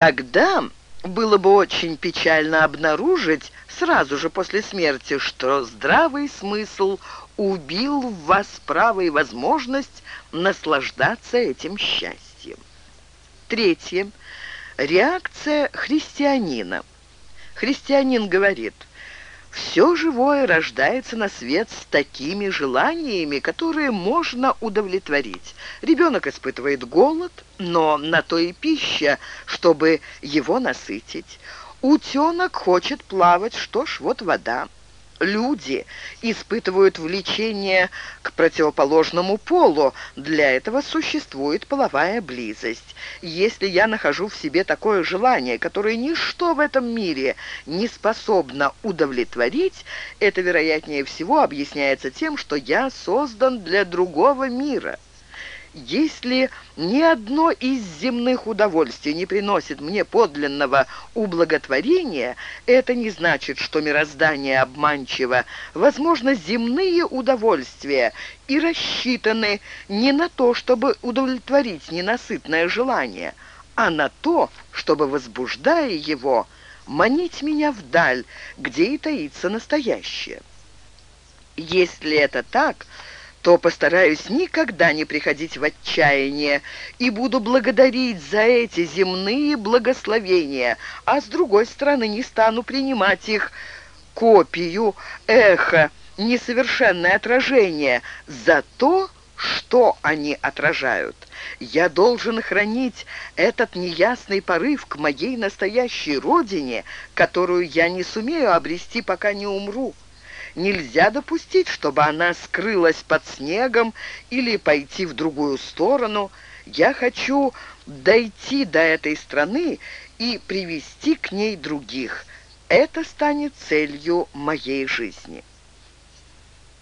Тогда было бы очень печально обнаружить сразу же после смерти, что здравый смысл убил в вас право и возможность наслаждаться этим счастьем. Третье. Реакция христианина. Христианин говорит – все живое рождается на свет с такими желаниями, которые можно удовлетворить. Ребенок испытывает голод, но на то и пища, чтобы его насытить. Утенок хочет плавать, что ж, вот вода люди испытывают влечение к противоположному полу. Для этого существует половая близость. Если я нахожу в себе такое желание, которое ничто в этом мире не способно удовлетворить, это, вероятнее всего, объясняется тем, что я создан для другого мира». Если ни одно из земных удовольствий не приносит мне подлинного ублаготворения, это не значит, что мироздание обманчиво. Возможно, земные удовольствия и рассчитаны не на то, чтобы удовлетворить ненасытное желание, а на то, чтобы, возбуждая его, манить меня вдаль, где и таится настоящее. Если это так, то постараюсь никогда не приходить в отчаяние и буду благодарить за эти земные благословения, а с другой стороны не стану принимать их копию, эхо, несовершенное отражение за то, что они отражают. Я должен хранить этот неясный порыв к моей настоящей родине, которую я не сумею обрести, пока не умру. Нельзя допустить, чтобы она скрылась под снегом или пойти в другую сторону. Я хочу дойти до этой страны и привести к ней других. Это станет целью моей жизни.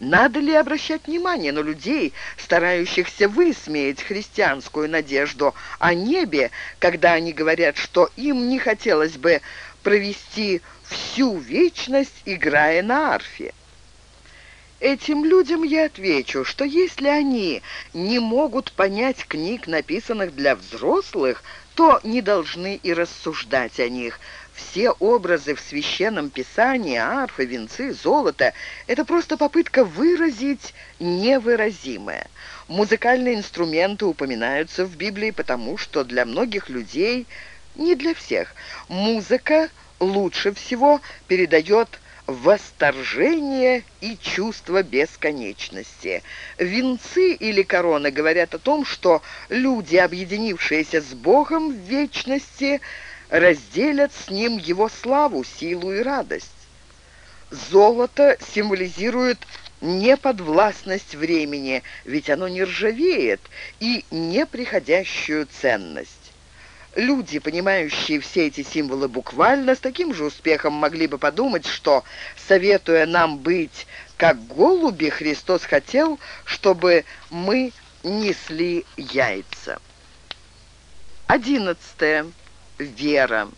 Надо ли обращать внимание на людей, старающихся высмеять христианскую надежду о небе, когда они говорят, что им не хотелось бы провести всю вечность, играя на арфе? Этим людям я отвечу, что если они не могут понять книг, написанных для взрослых, то не должны и рассуждать о них. Все образы в священном писании, арфы, венцы, золото – это просто попытка выразить невыразимое. Музыкальные инструменты упоминаются в Библии, потому что для многих людей, не для всех, музыка лучше всего передает восторжение и чувство бесконечности. Венцы или короны говорят о том, что люди, объединившиеся с Богом в вечности, разделят с Ним Его славу, силу и радость. Золото символизирует неподвластность времени, ведь оно не ржавеет, и неприходящую ценность. Люди, понимающие все эти символы буквально, с таким же успехом могли бы подумать, что, советуя нам быть как голуби, Христос хотел, чтобы мы несли яйца. Одиннадцатое. Вера.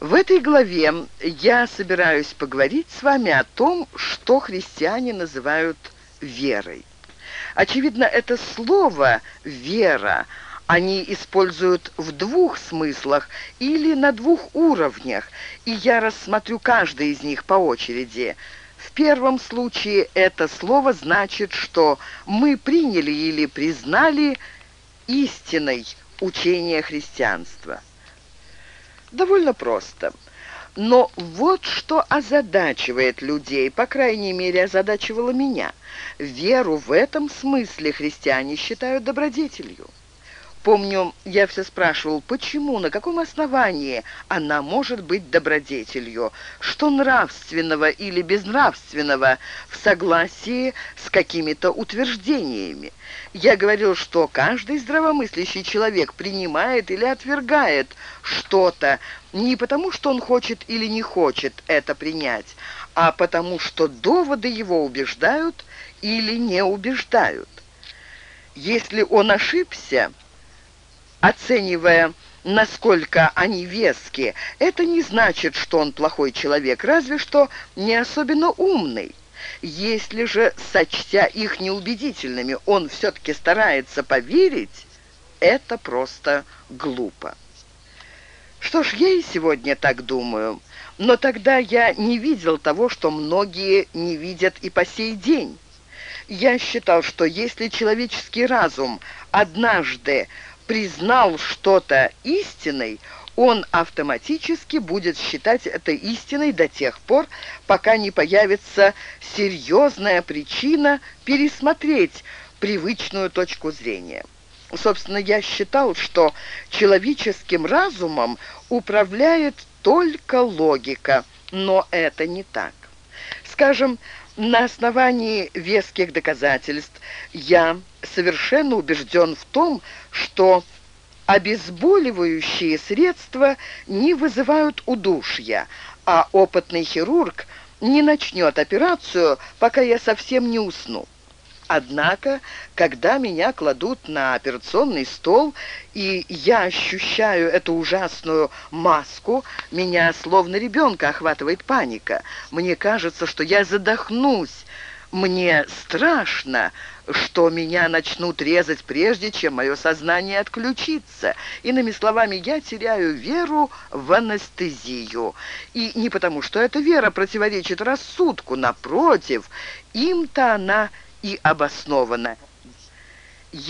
В этой главе я собираюсь поговорить с вами о том, что христиане называют верой. Очевидно, это слово «вера» они используют в двух смыслах или на двух уровнях, и я рассмотрю каждый из них по очереди. В первом случае это слово значит, что мы приняли или признали истиной учение христианства. Довольно просто. Но вот что озадачивает людей, по крайней мере, озадачивало меня. Веру в этом смысле христиане считают добродетелью. Помню, я все спрашивал, почему, на каком основании она может быть добродетелью, что нравственного или безнравственного в согласии с какими-то утверждениями. Я говорил, что каждый здравомыслящий человек принимает или отвергает что-то не потому, что он хочет или не хочет это принять, а потому, что доводы его убеждают или не убеждают. Если он ошибся оценивая, насколько они веские, это не значит, что он плохой человек, разве что не особенно умный. Если же, сочтя их неубедительными, он все-таки старается поверить, это просто глупо. Что ж, я и сегодня так думаю. Но тогда я не видел того, что многие не видят и по сей день. Я считал, что если человеческий разум однажды признал что-то истиной, он автоматически будет считать это истиной до тех пор, пока не появится серьезная причина пересмотреть привычную точку зрения. Собственно, я считал, что человеческим разумом управляет только логика, но это не так. Скажем, на основании веских доказательств я совершенно убежден в том, что обезболивающие средства не вызывают удушья, а опытный хирург не начнет операцию, пока я совсем не усну. Однако, когда меня кладут на операционный стол, и я ощущаю эту ужасную маску, меня словно ребенка охватывает паника. Мне кажется, что я задохнусь. Мне страшно, что меня начнут резать прежде, чем мое сознание отключится. Иными словами, я теряю веру в анестезию. И не потому, что эта вера противоречит рассудку, напротив, им-то она и обоснованно.